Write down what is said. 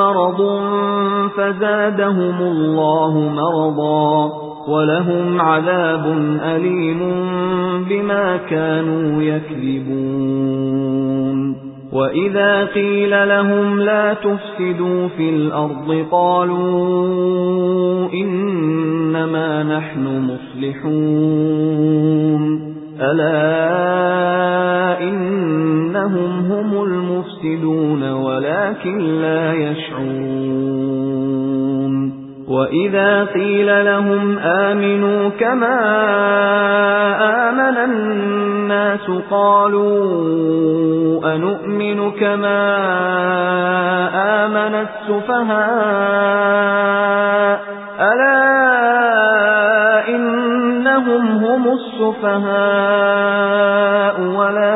مَّرَضٌ فَزَادَهُمُ اللَّهُ مَرَضًا وَلَهُمْ عَذَابٌ أَلِيمٌ بِمَا كَانُوا يَكْذِبُونَ. وَإِذَا قِيلَ لَهُمْ لَا تُفْسِدُوا فِي الْأَرْضِ قَالُوا إِنَّمَا نَحْنُ مُصْلِحُونَ. أَلَا إِنَّهُمْ هُمُ الْمُفْسِدُونَ وَلَكِن لَّا يَشْعُرُونَ. وَإِذَا قِيلَ لَهُمْ آمِنُوا كَمَا آمَنَ النَّاسُ قَالُوا أَنُؤْمِنُ كَمَا آمَنَ السُّفَهَاءُ. أَلَا إِنَّهُمْ هُمُ السُّفَهَاءُ